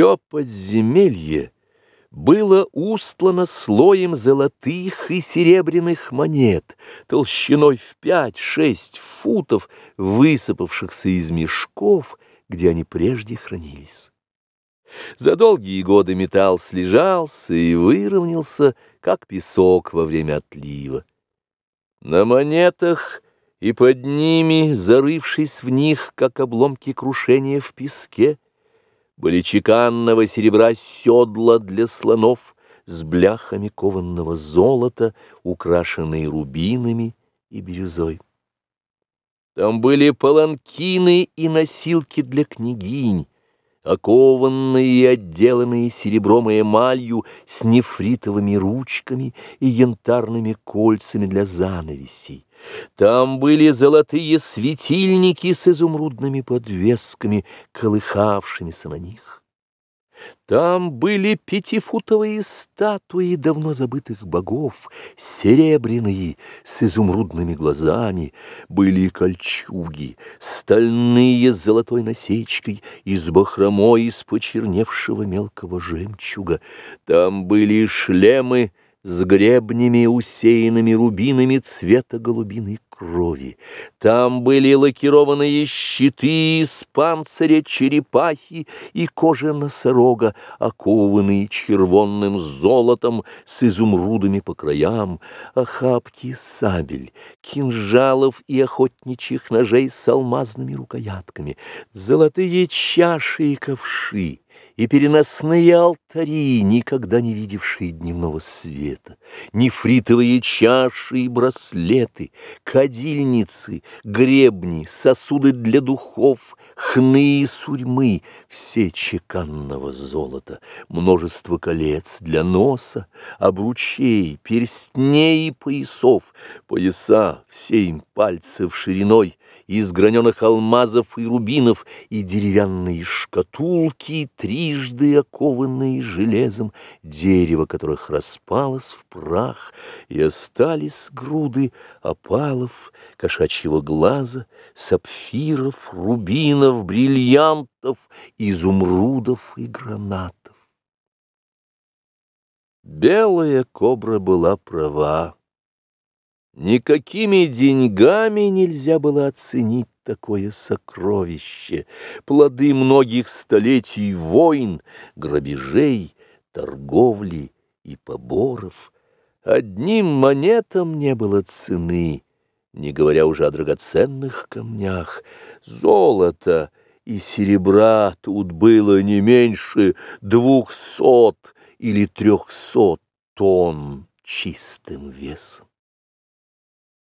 Все подземелье было устлано слоем золотых и серебряных монет, толщиной в пять-шесть футов, высыпавшихся из мешков, где они прежде хранились. За долгие годы металл слежался и выровнялся, как песок во время отлива. На монетах и под ними, зарывшись в них, как обломки крушения в песке, были чеканного серебра седла для слонов с бляхами кованного золота, украшенные рубинами и бирюзой. Там были паланкины и носилки для княгинь, окованные и отделанные серебром и эмалью с нефритовыми ручками и янтарными кольцами для занавесей. Там были золотые светильники с изумрудными подвесками, колыхавшимися на них. Там были пятифутовые статуи давно забытых богов, серебряные, с изумрудными глазами, были кольчуги, стальные с золотой насечкой, из бахромой из почерневшего мелкого жемчуга. Там были шлемы, с гребнями, усеянными рубинами цвета голубиной крови. Там были лакированные щиты из панциря черепахи и кожи носорога, окованные червонным золотом с изумрудами по краям, охапки сабель, кинжалов и охотничьих ножей с алмазными рукоятками, золотые чаши и ковши, и переносные алтари, никогда не видевшие дневного света, нефритовые чаши и браслеты, кадильницы, гребни, сосуды для духов, хны и сурьмы, все чеканного золота, множество колец для носа, обручей, перстней и поясов, пояса в семь пальцев шириной, из граненых алмазов и рубинов, и деревянные шкатулки, трижды окованные железом, дерево которых распалось в прах, и остались груды опалов, кошачьего глаза, сапфиров, рубинов, бриллиантов, изумрудов и гранатов. Белая кобра была права. Никакими деньгами нельзя было оценить такое сокровище, плоды многих столетий войн, грабежей, торговли и поборов. Одним монетам не было цены, не говоря уже о драгоценных камнях. Золото и серебра тут было не меньше двухсот или трехсот тонн чистым весом.